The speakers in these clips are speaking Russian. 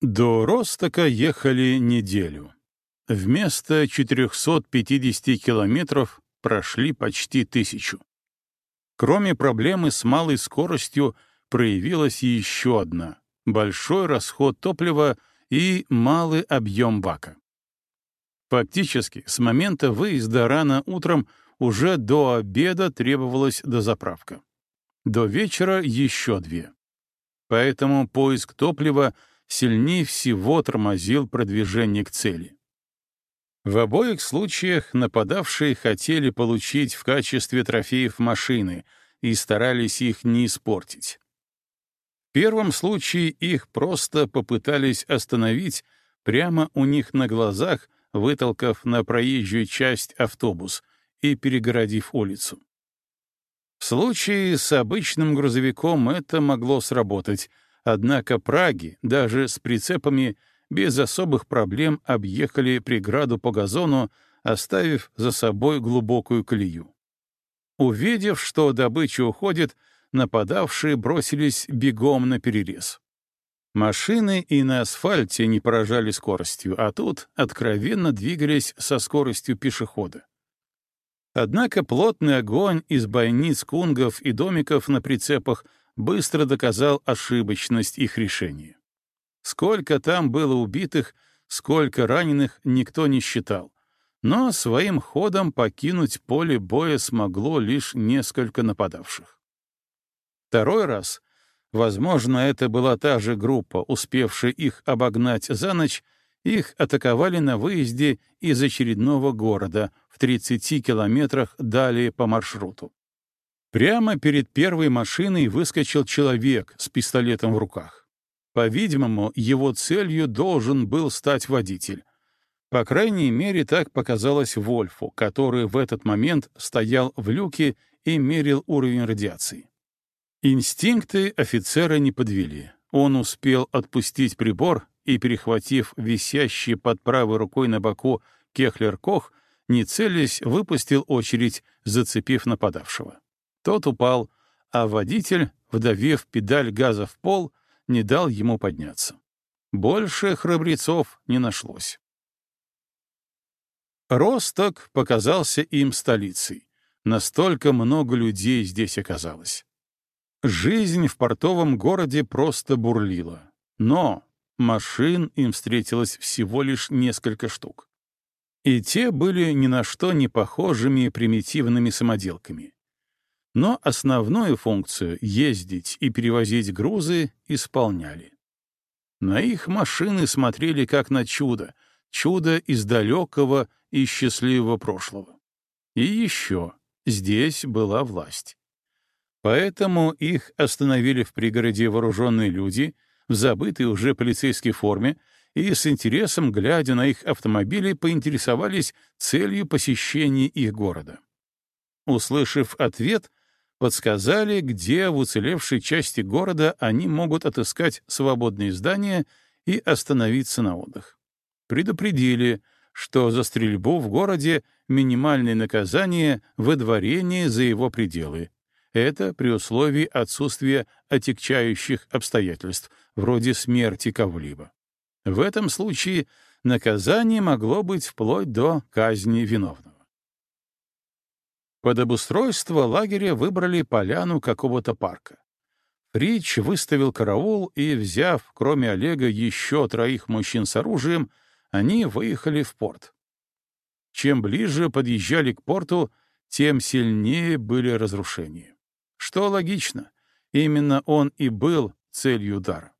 До Ростока ехали неделю. Вместо 450 километров прошли почти тысячу. Кроме проблемы с малой скоростью, проявилась еще одна — большой расход топлива и малый объем бака. Фактически, с момента выезда рано утром уже до обеда требовалась дозаправка. До вечера еще две. Поэтому поиск топлива сильнее всего тормозил продвижение к цели. В обоих случаях нападавшие хотели получить в качестве трофеев машины и старались их не испортить. В первом случае их просто попытались остановить прямо у них на глазах, вытолкав на проезжую часть автобус и перегородив улицу. В случае с обычным грузовиком это могло сработать, однако Праги, даже с прицепами, без особых проблем объехали преграду по газону, оставив за собой глубокую колею. Увидев, что добыча уходит, нападавшие бросились бегом на перерез. Машины и на асфальте не поражали скоростью, а тут откровенно двигались со скоростью пешехода. Однако плотный огонь из бойниц кунгов и домиков на прицепах быстро доказал ошибочность их решения. Сколько там было убитых, сколько раненых, никто не считал. Но своим ходом покинуть поле боя смогло лишь несколько нападавших. Второй раз, возможно, это была та же группа, успевшая их обогнать за ночь, их атаковали на выезде из очередного города в 30 километрах далее по маршруту. Прямо перед первой машиной выскочил человек с пистолетом в руках. По-видимому, его целью должен был стать водитель. По крайней мере, так показалось Вольфу, который в этот момент стоял в люке и мерил уровень радиации. Инстинкты офицера не подвели. Он успел отпустить прибор и, перехватив висящий под правой рукой на боку Кехлер-Кох, не целясь, выпустил очередь, зацепив нападавшего. Тот упал, а водитель, вдавив педаль газа в пол, не дал ему подняться. Больше храбрецов не нашлось. Росток показался им столицей. Настолько много людей здесь оказалось. Жизнь в портовом городе просто бурлила. Но машин им встретилось всего лишь несколько штук. И те были ни на что не похожими примитивными самоделками но основную функцию — ездить и перевозить грузы — исполняли. На их машины смотрели как на чудо, чудо из далекого и счастливого прошлого. И еще здесь была власть. Поэтому их остановили в пригороде вооруженные люди в забытой уже полицейской форме и с интересом, глядя на их автомобили, поинтересовались целью посещения их города. Услышав ответ, подсказали, где в уцелевшей части города они могут отыскать свободные здания и остановиться на отдых. Предупредили, что за стрельбу в городе минимальное наказание — выдворение за его пределы. Это при условии отсутствия отягчающих обстоятельств, вроде смерти кого-либо. В этом случае наказание могло быть вплоть до казни виновного. Под обустройство лагеря выбрали поляну какого-то парка. Фрич выставил караул и, взяв, кроме Олега, еще троих мужчин с оружием, они выехали в порт. Чем ближе подъезжали к порту, тем сильнее были разрушения. Что логично, именно он и был целью удара.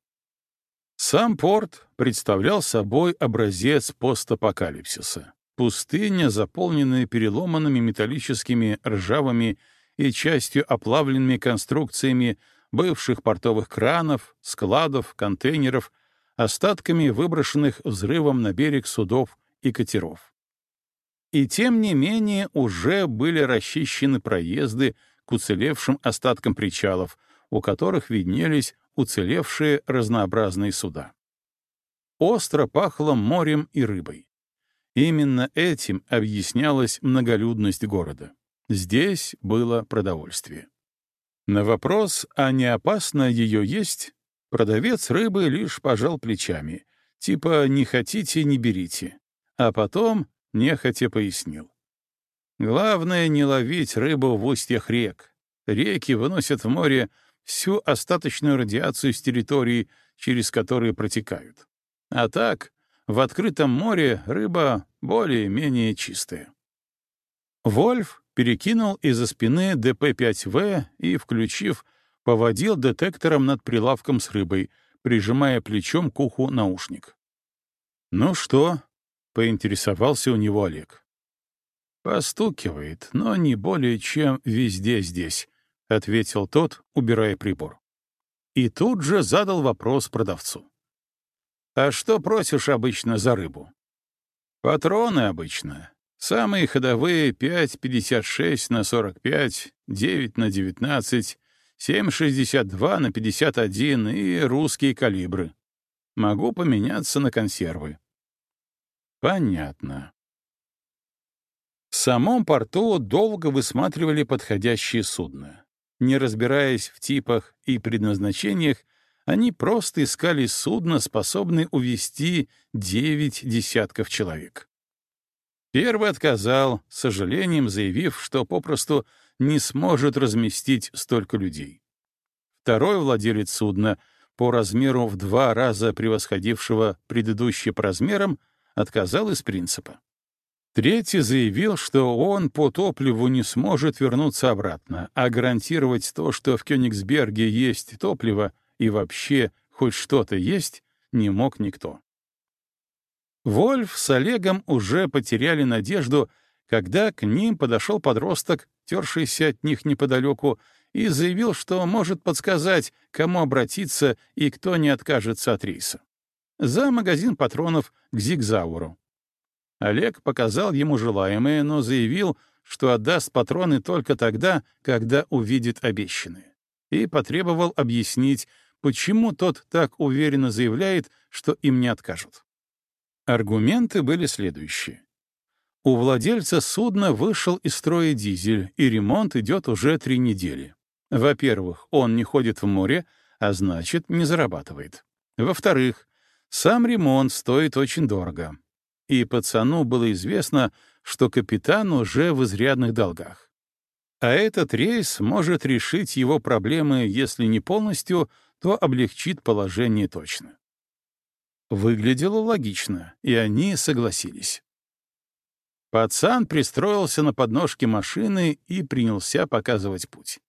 Сам порт представлял собой образец постапокалипсиса. Пустыня, заполненная переломанными металлическими ржавыми и частью оплавленными конструкциями бывших портовых кранов, складов, контейнеров, остатками выброшенных взрывом на берег судов и катеров. И тем не менее уже были расчищены проезды к уцелевшим остаткам причалов, у которых виднелись уцелевшие разнообразные суда. Остро пахло морем и рыбой. Именно этим объяснялась многолюдность города. Здесь было продовольствие. На вопрос, а не опасно ее есть, продавец рыбы лишь пожал плечами, Типа «не хотите — не берите». А потом нехотя пояснил. Главное — не ловить рыбу в устьях рек. Реки выносят в море всю остаточную радиацию с территории, через которые протекают. А так, в открытом море рыба более-менее чистая. Вольф перекинул из-за спины ДП-5В и, включив, поводил детектором над прилавком с рыбой, прижимая плечом к уху наушник. «Ну что?» — поинтересовался у него Олег. «Постукивает, но не более чем везде здесь», — ответил тот, убирая прибор. И тут же задал вопрос продавцу. «А что просишь обычно за рыбу?» «Патроны обычно. Самые ходовые 5,56 на 45, 9 на 19, 7,62 на 51 и русские калибры. Могу поменяться на консервы». «Понятно». В самом порту долго высматривали подходящее судно. Не разбираясь в типах и предназначениях, они просто искали судно, способное увезти девять десятков человек. Первый отказал, с сожалением заявив, что попросту не сможет разместить столько людей. Второй владелец судна, по размеру в два раза превосходившего предыдущий по размерам, отказал из принципа. Третий заявил, что он по топливу не сможет вернуться обратно, а гарантировать то, что в Кёнигсберге есть топливо и вообще хоть что-то есть, не мог никто. Вольф с Олегом уже потеряли надежду, когда к ним подошел подросток, тершийся от них неподалеку, и заявил, что может подсказать, кому обратиться и кто не откажется от рейса. За магазин патронов к Зигзауру. Олег показал ему желаемое, но заявил, что отдаст патроны только тогда, когда увидит обещанные, и потребовал объяснить, почему тот так уверенно заявляет, что им не откажут. Аргументы были следующие. У владельца судна вышел из строя дизель, и ремонт идет уже три недели. Во-первых, он не ходит в море, а значит, не зарабатывает. Во-вторых, сам ремонт стоит очень дорого и пацану было известно, что капитан уже в изрядных долгах. А этот рейс может решить его проблемы, если не полностью, то облегчит положение точно. Выглядело логично, и они согласились. Пацан пристроился на подножке машины и принялся показывать путь.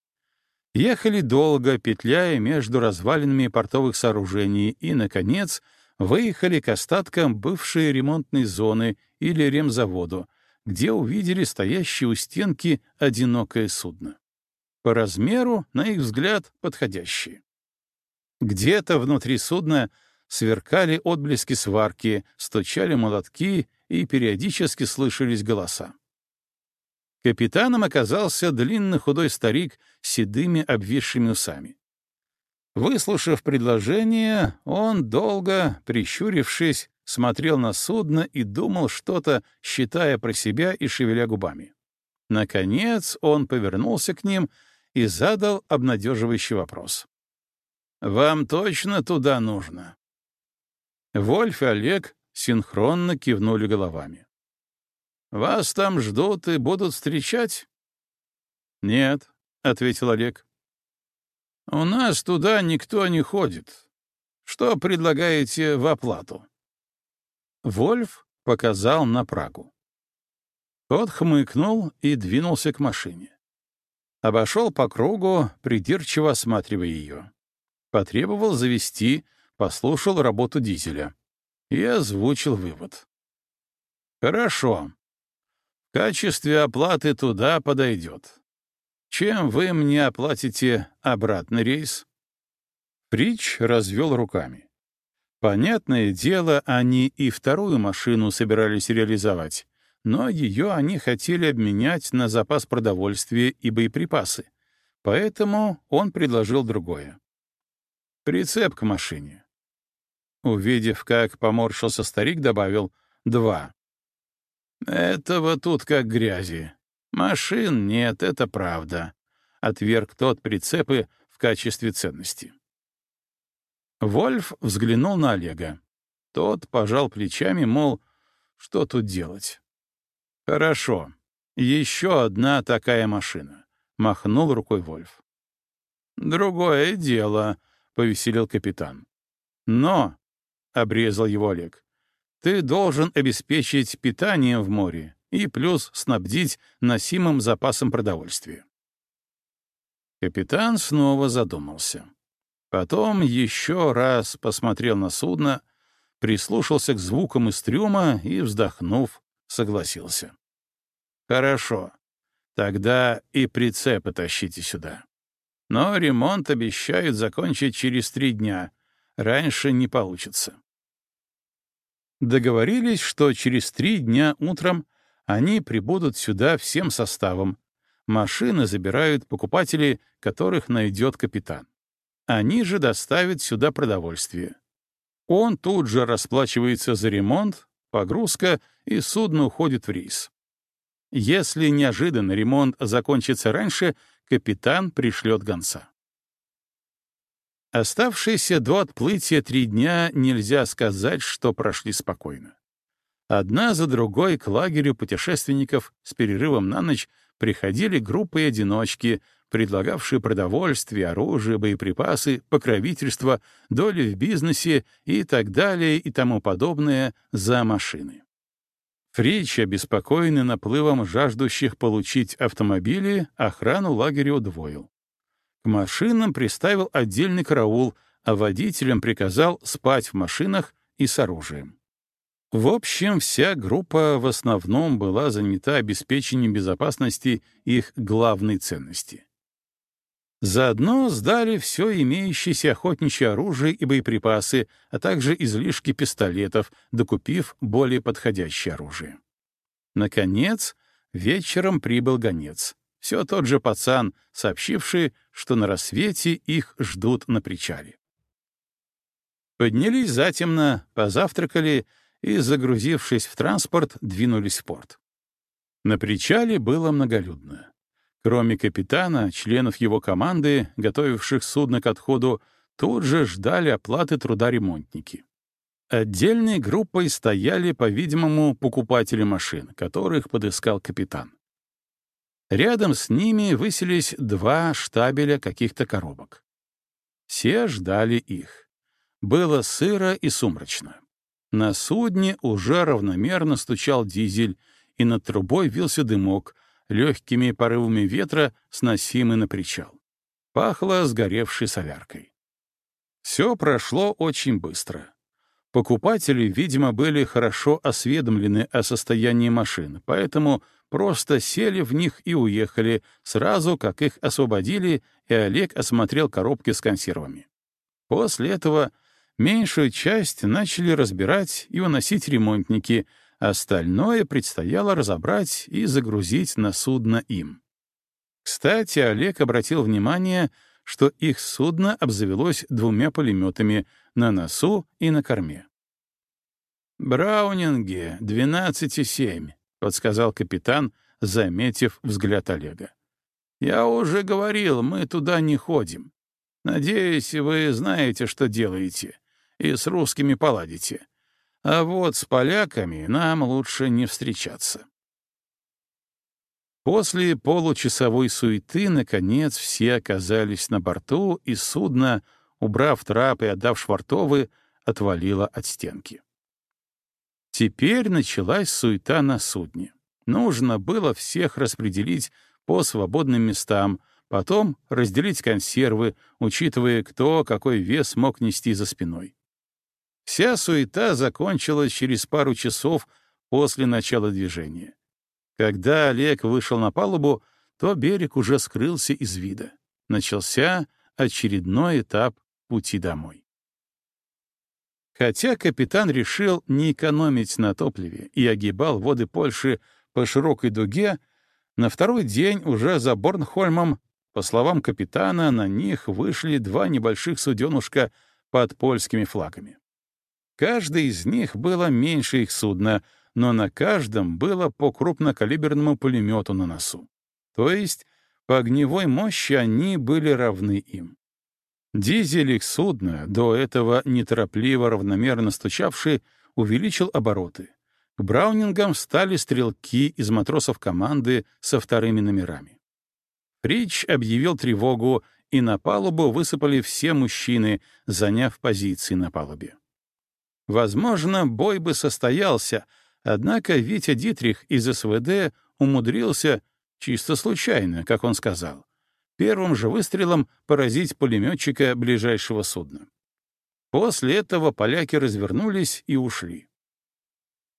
Ехали долго, петляя между развалинами портовых сооружений, и, наконец, выехали к остаткам бывшей ремонтной зоны или ремзаводу, где увидели стоящее у стенки одинокое судно. По размеру, на их взгляд, подходящее. Где-то внутри судна сверкали отблески сварки, стучали молотки и периодически слышались голоса. Капитаном оказался длинный худой старик с седыми обвисшими усами. Выслушав предложение, он долго, прищурившись, смотрел на судно и думал что-то, считая про себя и шевеля губами. Наконец он повернулся к ним и задал обнадеживающий вопрос. «Вам точно туда нужно?» Вольф и Олег синхронно кивнули головами. «Вас там ждут и будут встречать?» «Нет», — ответил Олег. У нас туда никто не ходит. Что предлагаете в оплату? Вольф показал на Прагу. Тот хмыкнул и двинулся к машине. Обошел по кругу, придирчиво осматривая ее. Потребовал завести, послушал работу дизеля. И озвучил вывод. «Хорошо. В качестве оплаты туда подойдет. Чем вы мне оплатите обратный рейс? Прич развел руками. Понятное дело, они и вторую машину собирались реализовать, но ее они хотели обменять на запас продовольствия и боеприпасы, поэтому он предложил другое. Прицеп к машине. Увидев, как поморщился старик, добавил «два». «Этого тут как грязи. «Машин нет, это правда», — отверг тот прицепы в качестве ценности. Вольф взглянул на Олега. Тот пожал плечами, мол, что тут делать. «Хорошо. Еще одна такая машина», — махнул рукой Вольф. «Другое дело», — повеселил капитан. «Но», — обрезал его Олег, — «ты должен обеспечить питание в море и плюс снабдить носимым запасом продовольствия». Капитан снова задумался. Потом еще раз посмотрел на судно, прислушался к звукам из трюма и, вздохнув, согласился. «Хорошо. Тогда и прицепы тащите сюда. Но ремонт обещают закончить через три дня. Раньше не получится». Договорились, что через три дня утром они прибудут сюда всем составом. Машины забирают покупатели, которых найдет капитан. Они же доставят сюда продовольствие. Он тут же расплачивается за ремонт, погрузка, и судно уходит в рейс. Если неожиданно ремонт закончится раньше, капитан пришлет гонца. Оставшиеся до отплытия три дня нельзя сказать, что прошли спокойно. Одна за другой к лагерю путешественников с перерывом на ночь приходили группы одиночки, предлагавшие продовольствие, оружие, боеприпасы, покровительство, доли в бизнесе и так далее и тому подобное за машины. Фрич, обеспокоенный наплывом жаждущих получить автомобили, охрану лагеря удвоил. К машинам приставил отдельный караул, а водителям приказал спать в машинах и с оружием. В общем, вся группа в основном была занята обеспечением безопасности их главной ценности Заодно сдали все имеющееся охотничье оружие и боеприпасы, а также излишки пистолетов, докупив более подходящее оружие. Наконец, вечером прибыл гонец. Все тот же пацан, сообщивший, что на рассвете их ждут на причале. Поднялись затемно, позавтракали и, загрузившись в транспорт, двинулись в порт. На причале было многолюдно. Кроме капитана, членов его команды, готовивших судно к отходу, тут же ждали оплаты труда ремонтники. Отдельной группой стояли, по-видимому, покупатели машин, которых подыскал капитан. Рядом с ними высились два штабеля каких-то коробок. Все ждали их. Было сыро и сумрачно. На судне уже равномерно стучал дизель, и над трубой вился дымок, легкими порывами ветра, сносимый на причал. Пахло сгоревшей соляркой. Все прошло очень быстро. Покупатели, видимо, были хорошо осведомлены о состоянии машин, поэтому просто сели в них и уехали, сразу как их освободили, и Олег осмотрел коробки с консервами. После этого меньшую часть начали разбирать и уносить ремонтники — Остальное предстояло разобрать и загрузить на судно им. Кстати, Олег обратил внимание, что их судно обзавелось двумя пулеметами на носу и на корме. «Браунинги 12,7», — подсказал капитан, заметив взгляд Олега. «Я уже говорил, мы туда не ходим. Надеюсь, вы знаете, что делаете, и с русскими поладите. А вот с поляками нам лучше не встречаться. После получасовой суеты, наконец, все оказались на борту, и судно, убрав трап и отдав швартовы, отвалило от стенки. Теперь началась суета на судне. Нужно было всех распределить по свободным местам, потом разделить консервы, учитывая, кто какой вес мог нести за спиной. Вся суета закончилась через пару часов после начала движения. Когда Олег вышел на палубу, то берег уже скрылся из вида. Начался очередной этап пути домой. Хотя капитан решил не экономить на топливе и огибал воды Польши по широкой дуге, на второй день уже за Борнхольмом, по словам капитана, на них вышли два небольших суденушка под польскими флагами. Каждое из них было меньше их судна, но на каждом было по крупнокалиберному пулемету на носу. То есть по огневой мощи они были равны им. Дизель их судна, до этого неторопливо равномерно стучавший, увеличил обороты. К браунингам стали стрелки из матросов команды со вторыми номерами. Рич объявил тревогу, и на палубу высыпали все мужчины, заняв позиции на палубе. Возможно, бой бы состоялся, однако Витя Дитрих из СВД умудрился, чисто случайно, как он сказал, первым же выстрелом поразить пулеметчика ближайшего судна. После этого поляки развернулись и ушли.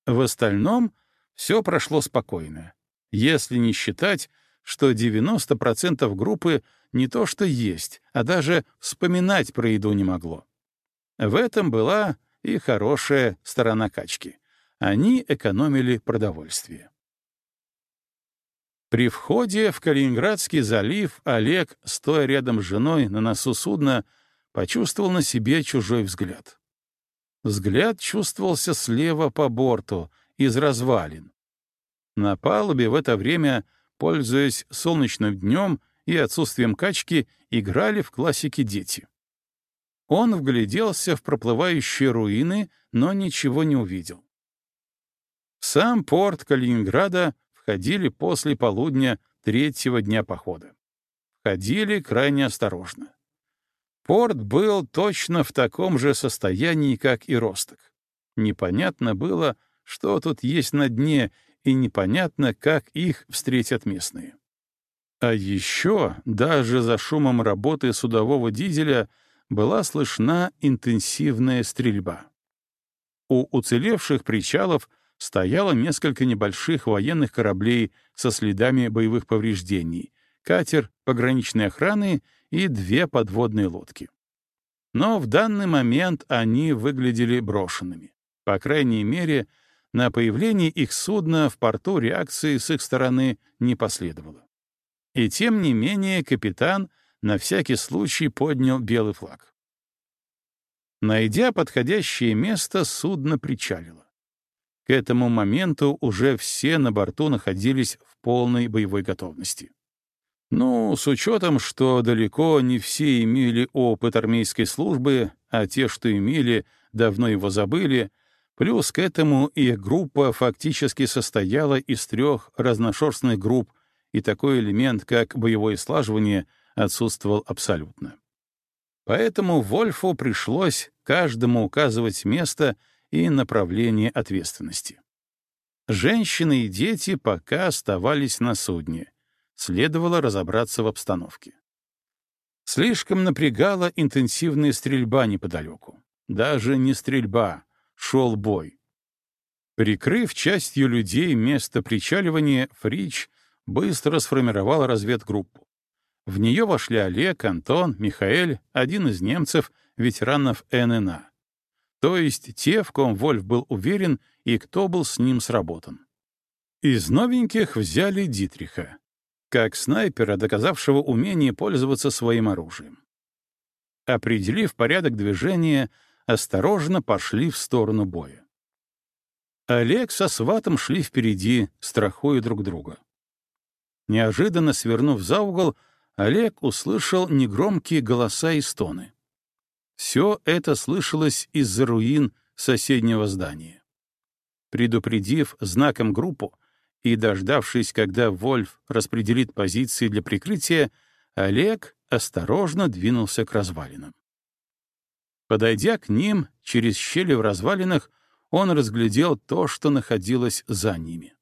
В остальном все прошло спокойно, если не считать, что 90% группы не то что есть, а даже вспоминать про еду не могло. В этом была и хорошая сторона качки. Они экономили продовольствие. При входе в Калининградский залив Олег, стоя рядом с женой на носу судна, почувствовал на себе чужой взгляд. Взгляд чувствовался слева по борту, из развалин. На палубе в это время, пользуясь солнечным днем и отсутствием качки, играли в классике дети. Он вгляделся в проплывающие руины, но ничего не увидел. Сам порт Калининграда входили после полудня третьего дня похода. Входили крайне осторожно. Порт был точно в таком же состоянии, как и Росток. Непонятно было, что тут есть на дне, и непонятно, как их встретят местные. А еще, даже за шумом работы судового дизеля, была слышна интенсивная стрельба. У уцелевших причалов стояло несколько небольших военных кораблей со следами боевых повреждений, катер пограничной охраны и две подводные лодки. Но в данный момент они выглядели брошенными. По крайней мере, на появление их судна в порту реакции с их стороны не последовало. И тем не менее капитан на всякий случай поднял белый флаг. Найдя подходящее место, судно причалило. К этому моменту уже все на борту находились в полной боевой готовности. Ну, с учетом, что далеко не все имели опыт армейской службы, а те, что имели, давно его забыли, плюс к этому их группа фактически состояла из трех разношерстных групп, и такой элемент, как боевое слаживание, отсутствовал абсолютно. Поэтому Вольфу пришлось каждому указывать место и направление ответственности. Женщины и дети пока оставались на судне, следовало разобраться в обстановке. Слишком напрягала интенсивная стрельба неподалеку. Даже не стрельба, шел бой. Прикрыв частью людей место причаливания, Фрич быстро сформировал разведгруппу. В нее вошли Олег, Антон, Михаэль, один из немцев, ветеранов ННА. То есть те, в ком Вольф был уверен и кто был с ним сработан. Из новеньких взяли Дитриха, как снайпера, доказавшего умение пользоваться своим оружием. Определив порядок движения, осторожно пошли в сторону боя. Олег со сватом шли впереди, страхуя друг друга. Неожиданно свернув за угол, Олег услышал негромкие голоса и стоны. Все это слышалось из-за руин соседнего здания. Предупредив знаком группу, и, дождавшись, когда Вольф распределит позиции для прикрытия, Олег осторожно двинулся к развалинам. Подойдя к ним, через щели в развалинах, он разглядел то, что находилось за ними.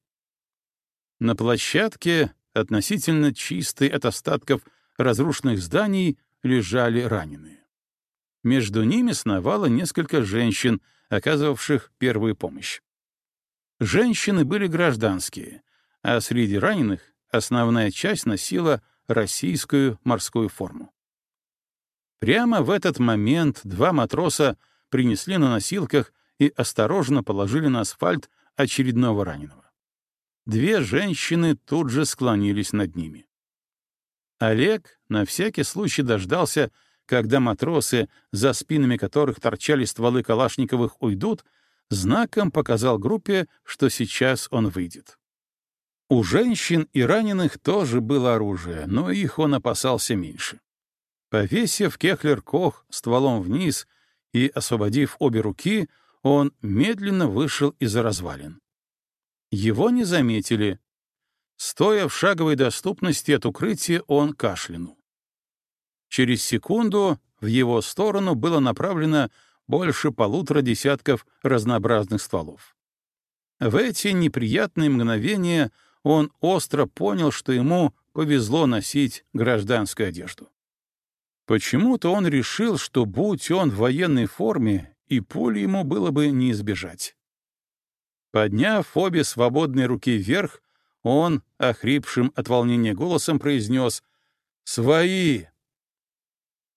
На площадке, относительно чистой от остатков разрушенных зданий, лежали раненые. Между ними сновало несколько женщин, оказывавших первую помощь. Женщины были гражданские, а среди раненых основная часть носила российскую морскую форму. Прямо в этот момент два матроса принесли на носилках и осторожно положили на асфальт очередного раненого. Две женщины тут же склонились над ними. Олег на всякий случай дождался, когда матросы, за спинами которых торчали стволы Калашниковых, уйдут, знаком показал группе, что сейчас он выйдет. У женщин и раненых тоже было оружие, но их он опасался меньше. Повесив Кехлер-Кох стволом вниз и освободив обе руки, он медленно вышел из-за развалин. Его не заметили. Стоя в шаговой доступности от укрытия, он кашлянул. Через секунду в его сторону было направлено больше полутора десятков разнообразных стволов. В эти неприятные мгновения он остро понял, что ему повезло носить гражданскую одежду. Почему-то он решил, что будь он в военной форме, и пули ему было бы не избежать. Подняв обе свободные руки вверх, он, охрипшим от волнения голосом, произнес «Свои!»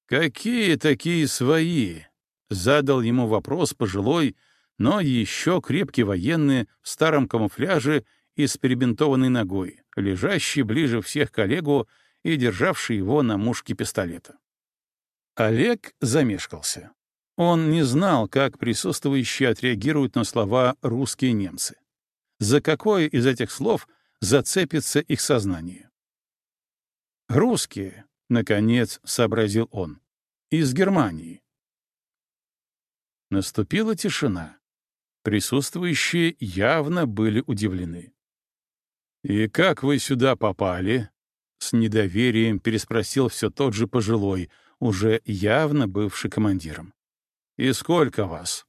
«Какие такие свои?» — задал ему вопрос пожилой, но еще крепкий военный в старом камуфляже и с перебинтованной ногой, лежащий ближе всех к Олегу и державший его на мушке пистолета. Олег замешкался. Он не знал, как присутствующие отреагируют на слова «русские немцы». За какое из этих слов зацепится их сознание? «Русские», — наконец сообразил он, — «из Германии». Наступила тишина. Присутствующие явно были удивлены. «И как вы сюда попали?» — с недоверием переспросил все тот же пожилой, уже явно бывший командиром. «И сколько вас?»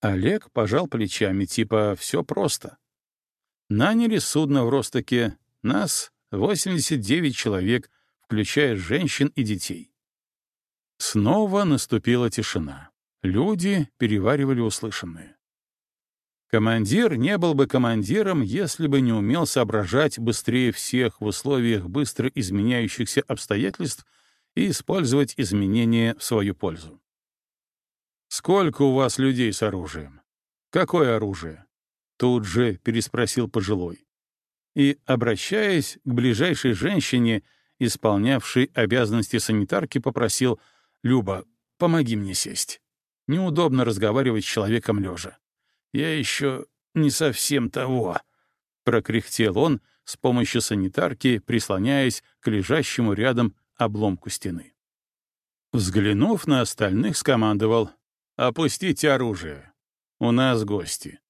Олег пожал плечами, типа «все просто». Наняли судно в Ростоке, нас 89 человек, включая женщин и детей. Снова наступила тишина. Люди переваривали услышанное. Командир не был бы командиром, если бы не умел соображать быстрее всех в условиях быстро изменяющихся обстоятельств и использовать изменения в свою пользу. «Сколько у вас людей с оружием? Какое оружие?» Тут же переспросил пожилой. И, обращаясь к ближайшей женщине, исполнявшей обязанности санитарки, попросил «Люба, помоги мне сесть. Неудобно разговаривать с человеком лежа. Я еще не совсем того», — прокряхтел он с помощью санитарки, прислоняясь к лежащему рядом обломку стены. Взглянув на остальных, скомандовал «Опустите оружие. У нас гости».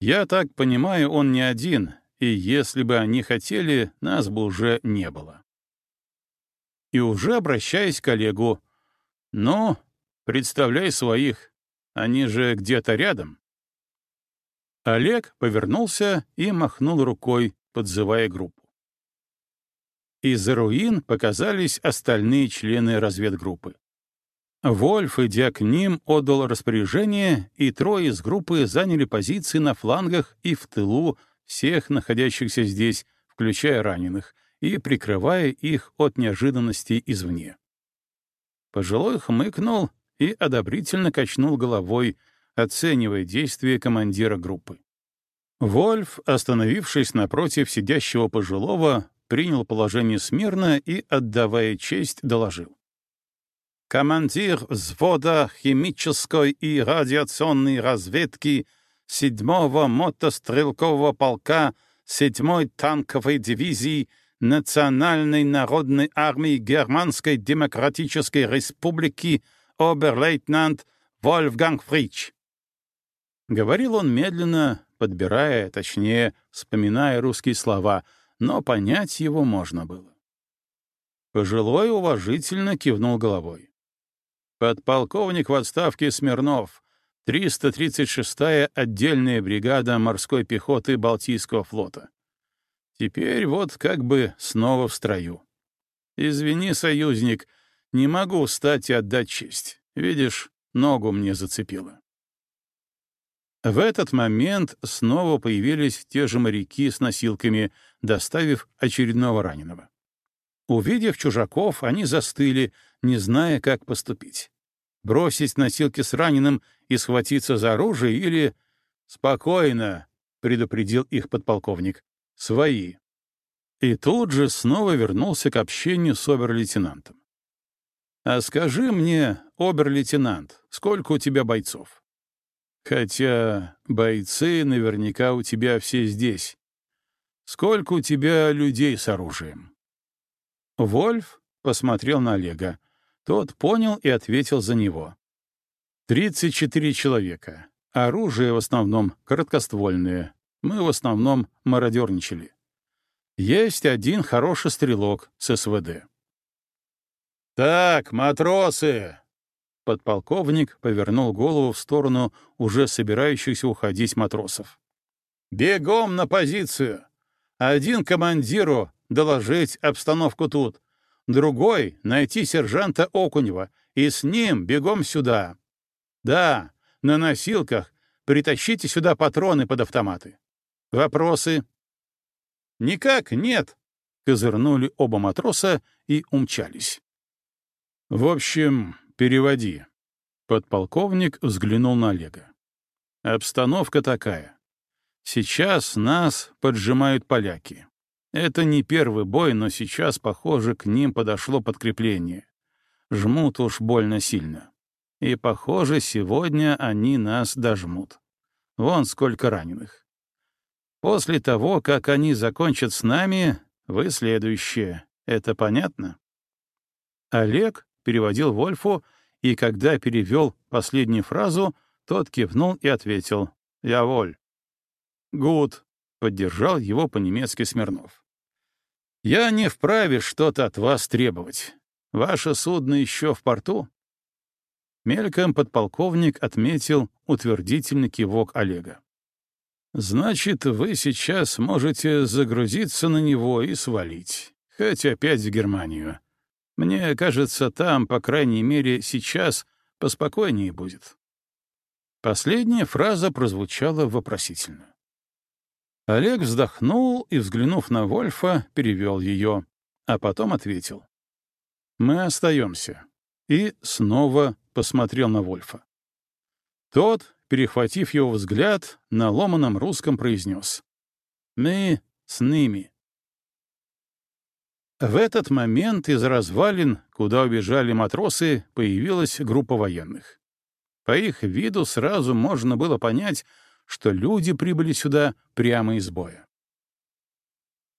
Я так понимаю, он не один, и если бы они хотели, нас бы уже не было. И уже обращаясь к коллегу, «Ну, представляй своих, они же где-то рядом». Олег повернулся и махнул рукой, подзывая группу. Из руин показались остальные члены разведгруппы. Вольф, идя к ним, отдал распоряжение, и трое из группы заняли позиции на флангах и в тылу всех находящихся здесь, включая раненых, и прикрывая их от неожиданностей извне. Пожилой хмыкнул и одобрительно качнул головой, оценивая действия командира группы. Вольф, остановившись напротив сидящего пожилого, принял положение смирно и, отдавая честь, доложил. Командир взвода химической и радиационной разведки 7-го мотострелкового полка 7-й танковой дивизии Национальной народной армии Германской демократической республики оберлейтенант Вольфганг Фрич. Говорил он медленно, подбирая, точнее, вспоминая русские слова — но понять его можно было. Пожилой уважительно кивнул головой. Подполковник в отставке Смирнов, 336-я отдельная бригада морской пехоты Балтийского флота. Теперь вот как бы снова в строю. Извини, союзник, не могу встать и отдать честь. Видишь, ногу мне зацепило. В этот момент снова появились те же моряки с носилками, доставив очередного раненого. Увидев чужаков, они застыли, не зная, как поступить. Бросить носилки с раненым и схватиться за оружие или... «Спокойно», — предупредил их подполковник. «Свои». И тут же снова вернулся к общению с обер-лейтенантом. «А скажи мне, обер-лейтенант, сколько у тебя бойцов?» Хотя бойцы наверняка у тебя все здесь. Сколько у тебя людей с оружием? Вольф, посмотрел на Олега. Тот понял и ответил за него. «Тридцать четыре человека. Оружие в основном короткоствольное. Мы в основном мародерничали. Есть один хороший стрелок с СВД». «Так, матросы!» Подполковник повернул голову в сторону уже собирающихся уходить матросов. «Бегом на позицию! Один командиру доложить обстановку тут, другой — найти сержанта Окунева, и с ним бегом сюда. Да, на носилках притащите сюда патроны под автоматы. Вопросы?» «Никак нет», — козырнули оба матроса и умчались. «В общем, переводи». Подполковник взглянул на Олега. «Обстановка такая. Сейчас нас поджимают поляки. Это не первый бой, но сейчас, похоже, к ним подошло подкрепление. Жмут уж больно сильно. И, похоже, сегодня они нас дожмут. Вон сколько раненых. После того, как они закончат с нами, вы следующие. Это понятно? Олег переводил Вольфу, и когда перевел последнюю фразу, тот кивнул и ответил «Я воль». «Гуд», — поддержал его по-немецки Смирнов. «Я не вправе что-то от вас требовать. Ваше судно еще в порту?» Мельком подполковник отметил утвердительный кивок Олега. «Значит, вы сейчас можете загрузиться на него и свалить, хоть опять в Германию. Мне кажется, там, по крайней мере, сейчас поспокойнее будет». Последняя фраза прозвучала вопросительно. Олег вздохнул и, взглянув на Вольфа, перевел ее, а потом ответил. «Мы остаемся». И снова посмотрел на Вольфа. Тот, перехватив его взгляд, на ломаном русском произнес. «Мы с ними». В этот момент из развалин, куда убежали матросы, появилась группа военных. По их виду сразу можно было понять, что люди прибыли сюда прямо из боя.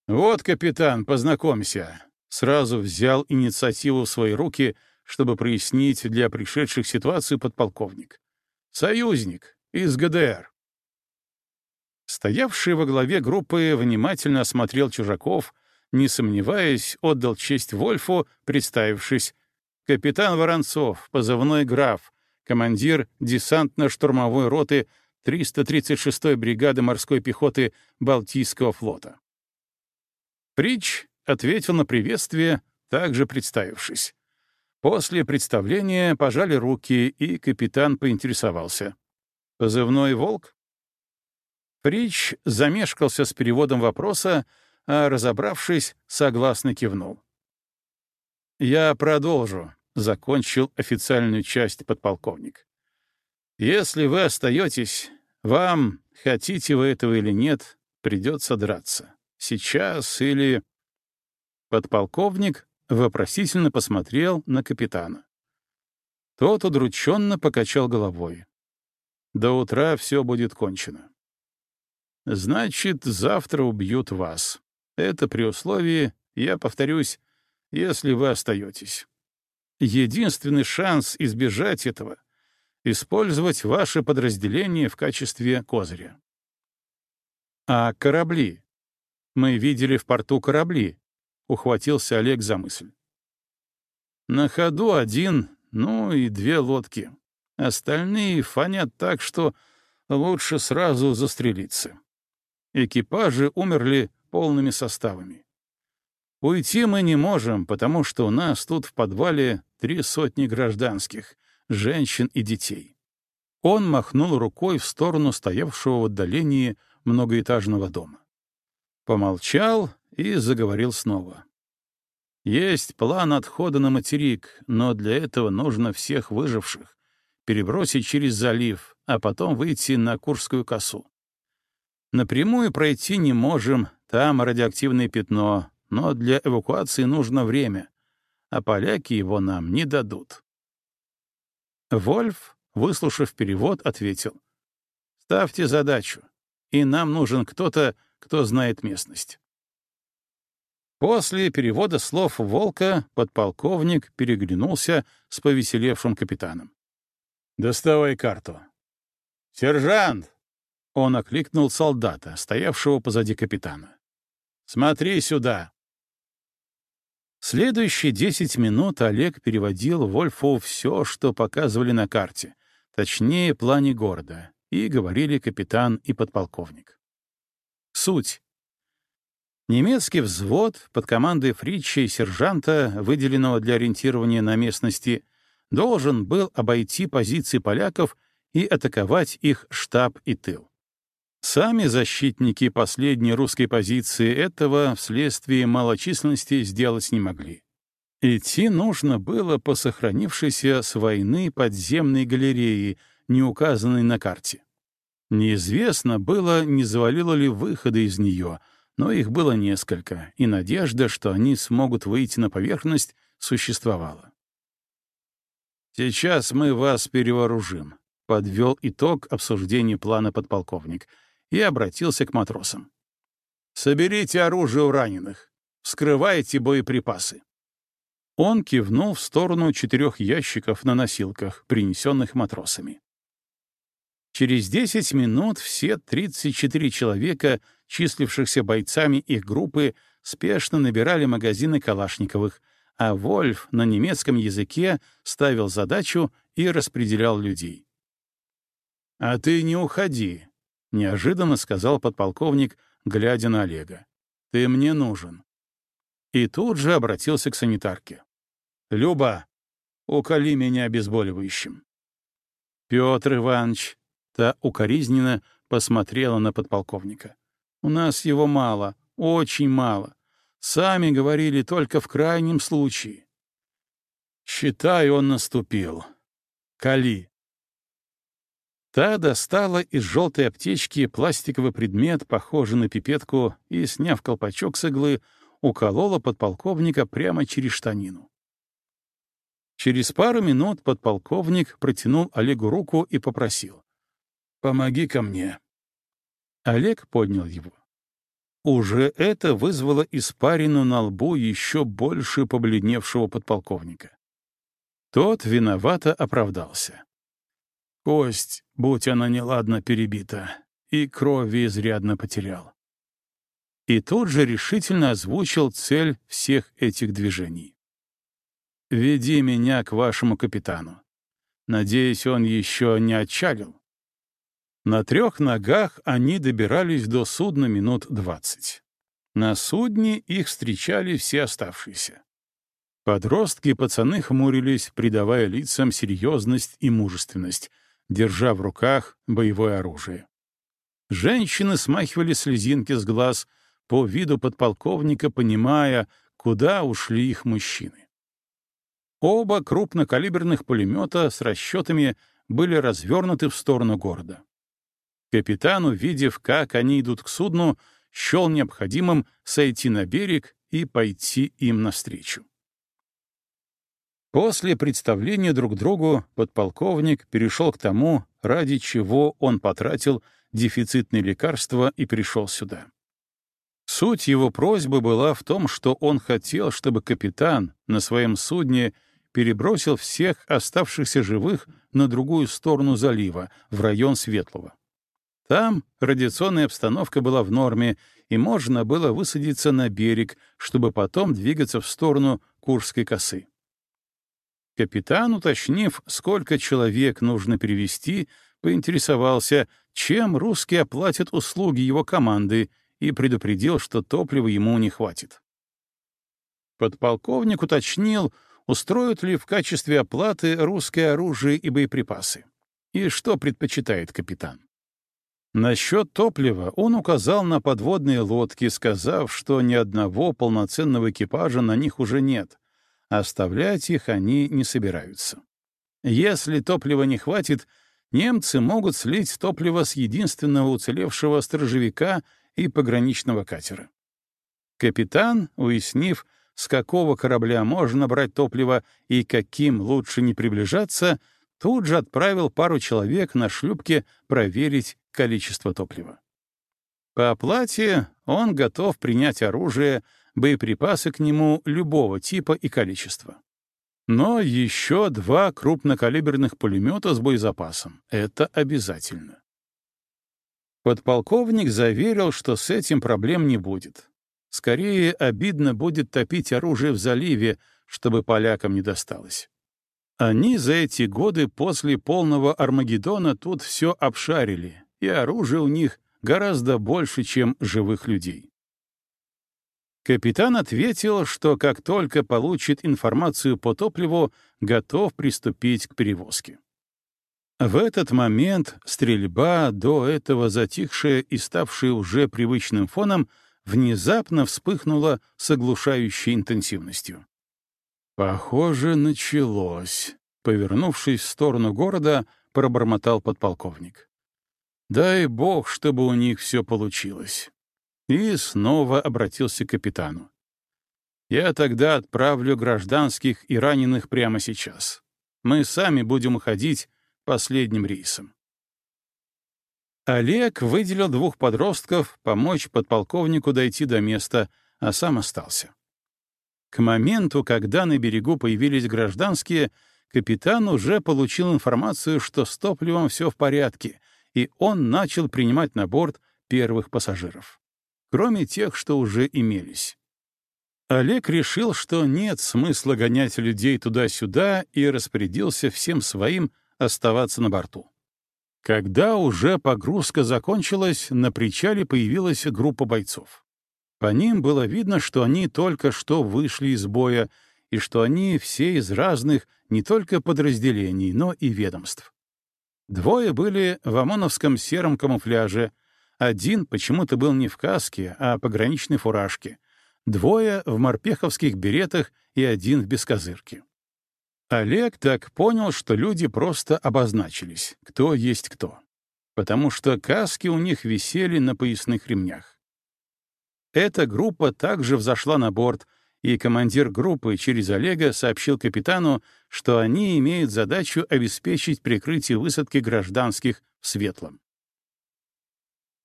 «Вот, капитан, познакомься!» Сразу взял инициативу в свои руки, чтобы прояснить для пришедших ситуацию подполковник. «Союзник из ГДР». Стоявший во главе группы внимательно осмотрел чужаков, не сомневаясь, отдал честь Вольфу, представившись. «Капитан Воронцов, позывной граф, командир десантно-штурмовой роты 336-й бригады морской пехоты Балтийского флота. Прич ответил на приветствие, также представившись. После представления пожали руки, и капитан поинтересовался. «Позывной «Волк»?» Прич замешкался с переводом вопроса, а, разобравшись, согласно кивнул. «Я продолжу», — закончил официальную часть подполковник. «Если вы остаетесь, вам, хотите вы этого или нет, придется драться. Сейчас или...» Подполковник вопросительно посмотрел на капитана. Тот удрученно покачал головой. До утра все будет кончено. Значит, завтра убьют вас. Это при условии, я повторюсь, если вы остаетесь. Единственный шанс избежать этого использовать ваше подразделение в качестве козыря. А корабли? Мы видели в порту корабли, ухватился Олег за мысль. На ходу один, ну и две лодки. Остальные фонят так, что лучше сразу застрелиться. Экипажи умерли полными составами. Уйти мы не можем, потому что у нас тут в подвале три сотни гражданских, женщин и детей. Он махнул рукой в сторону стоявшего в отдалении многоэтажного дома. Помолчал и заговорил снова. Есть план отхода на материк, но для этого нужно всех выживших перебросить через залив, а потом выйти на Курскую косу. Напрямую пройти не можем, там радиоактивное пятно, но для эвакуации нужно время, а поляки его нам не дадут. Вольф, выслушав перевод, ответил. «Ставьте задачу, и нам нужен кто-то, кто знает местность». После перевода слов Волка подполковник переглянулся с повеселевшим капитаном. «Доставай карту». «Сержант!» — он окликнул солдата, стоявшего позади капитана. «Смотри сюда!» Следующие десять минут Олег переводил Вольфу все, что показывали на карте, точнее, плане города, и говорили капитан и подполковник. Суть. Немецкий взвод под командой Фрича и сержанта, выделенного для ориентирования на местности, должен был обойти позиции поляков и атаковать их штаб и тыл. Сами защитники последней русской позиции этого вследствие малочисленности сделать не могли. Идти нужно было по сохранившейся с войны подземной галереи, не указанной на карте. Неизвестно было, не завалило ли выходы из нее, но их было несколько, и надежда, что они смогут выйти на поверхность, существовала. «Сейчас мы вас перевооружим», — подвел итог обсуждения плана подполковник — и обратился к матросам. «Соберите оружие у раненых, вскрывайте боеприпасы». Он кивнул в сторону четырех ящиков на носилках, принесенных матросами. Через 10 минут все 34 человека, числившихся бойцами их группы, спешно набирали магазины Калашниковых, а Вольф на немецком языке ставил задачу и распределял людей. «А ты не уходи», — неожиданно сказал подполковник, глядя на Олега. «Ты мне нужен». И тут же обратился к санитарке. «Люба, уколи меня обезболивающим». «Петр Иванович», — та укоризненно посмотрела на подполковника. «У нас его мало, очень мало. Сами говорили только в крайнем случае». «Считай, он наступил. Кали». Та достала из желтой аптечки пластиковый предмет, похожий на пипетку, и, сняв колпачок с иглы, уколола подполковника прямо через штанину. Через пару минут подполковник протянул Олегу руку и попросил. «Помоги ко мне». Олег поднял его. Уже это вызвало испарину на лбу еще больше побледневшего подполковника. Тот виновато оправдался. Кость, будь она неладно перебита, и крови изрядно потерял. И тут же решительно озвучил цель всех этих движений. «Веди меня к вашему капитану. Надеюсь, он еще не отчалил». На трех ногах они добирались до судна минут двадцать. На судне их встречали все оставшиеся. Подростки пацаны хмурились, придавая лицам серьезность и мужественность — держа в руках боевое оружие. Женщины смахивали слезинки с глаз, по виду подполковника понимая, куда ушли их мужчины. Оба крупнокалиберных пулемета с расчетами были развернуты в сторону города. Капитан, увидев, как они идут к судну, счел необходимым сойти на берег и пойти им навстречу. После представления друг другу подполковник перешел к тому, ради чего он потратил дефицитные лекарства и пришел сюда. Суть его просьбы была в том, что он хотел, чтобы капитан на своем судне перебросил всех оставшихся живых на другую сторону залива, в район Светлого. Там радиационная обстановка была в норме, и можно было высадиться на берег, чтобы потом двигаться в сторону Курской косы. Капитан, уточнив, сколько человек нужно перевести, поинтересовался, чем русские оплатят услуги его команды, и предупредил, что топлива ему не хватит. Подполковник уточнил, устроят ли в качестве оплаты русское оружие и боеприпасы, и что предпочитает капитан. Насчет топлива он указал на подводные лодки, сказав, что ни одного полноценного экипажа на них уже нет, Оставлять их они не собираются. Если топлива не хватит, немцы могут слить топливо с единственного уцелевшего сторожевика и пограничного катера. Капитан, уяснив, с какого корабля можно брать топливо и каким лучше не приближаться, тут же отправил пару человек на шлюпке проверить количество топлива. По оплате он готов принять оружие, боеприпасы к нему любого типа и количества. Но еще два крупнокалиберных пулемета с боезапасом — это обязательно. Подполковник заверил, что с этим проблем не будет. Скорее, обидно будет топить оружие в заливе, чтобы полякам не досталось. Они за эти годы после полного Армагеддона тут все обшарили, и оружие у них гораздо больше, чем живых людей. Капитан ответил, что как только получит информацию по топливу, готов приступить к перевозке. В этот момент стрельба, до этого затихшая и ставшая уже привычным фоном, внезапно вспыхнула с оглушающей интенсивностью. «Похоже, началось», — повернувшись в сторону города, пробормотал подполковник. «Дай бог, чтобы у них все получилось». И снова обратился к капитану. «Я тогда отправлю гражданских и раненых прямо сейчас. Мы сами будем уходить последним рейсом». Олег выделил двух подростков помочь подполковнику дойти до места, а сам остался. К моменту, когда на берегу появились гражданские, капитан уже получил информацию, что с топливом все в порядке, и он начал принимать на борт первых пассажиров кроме тех, что уже имелись. Олег решил, что нет смысла гонять людей туда-сюда и распорядился всем своим оставаться на борту. Когда уже погрузка закончилась, на причале появилась группа бойцов. По ним было видно, что они только что вышли из боя и что они все из разных не только подразделений, но и ведомств. Двое были в ОМОНовском сером камуфляже — один почему-то был не в каске, а пограничной фуражке. Двое в морпеховских беретах и один в бескозырке. Олег так понял, что люди просто обозначились, кто есть кто. Потому что каски у них висели на поясных ремнях. Эта группа также взошла на борт, и командир группы через Олега сообщил капитану, что они имеют задачу обеспечить прикрытие высадки гражданских в Светлом.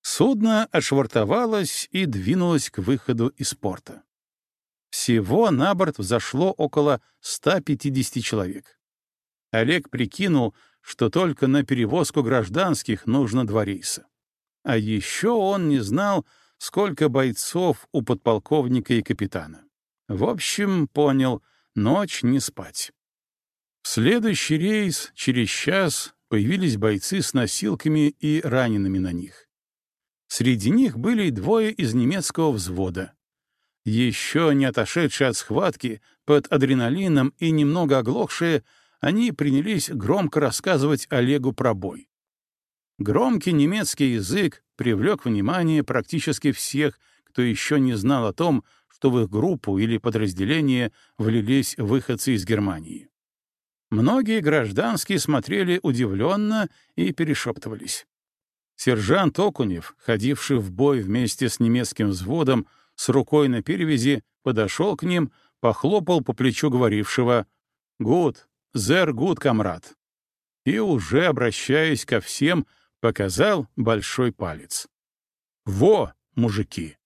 Судно отшвартовалось и двинулось к выходу из порта. Всего на борт взошло около 150 человек. Олег прикинул, что только на перевозку гражданских нужно два рейса. А еще он не знал, сколько бойцов у подполковника и капитана. В общем, понял, ночь не спать. В следующий рейс, через час, появились бойцы с носилками и ранеными на них. Среди них были двое из немецкого взвода. Еще не отошедшие от схватки, под адреналином и немного оглохшие, они принялись громко рассказывать Олегу про бой. Громкий немецкий язык привлек внимание практически всех, кто еще не знал о том, что в их группу или подразделение влились выходцы из Германии. Многие гражданские смотрели удивленно и перешептывались. Сержант Окунев, ходивший в бой вместе с немецким взводом, с рукой на перевязи, подошел к ним, похлопал по плечу говорившего «Гуд, зер гуд, комрад!» и, уже обращаясь ко всем, показал большой палец. «Во, мужики!»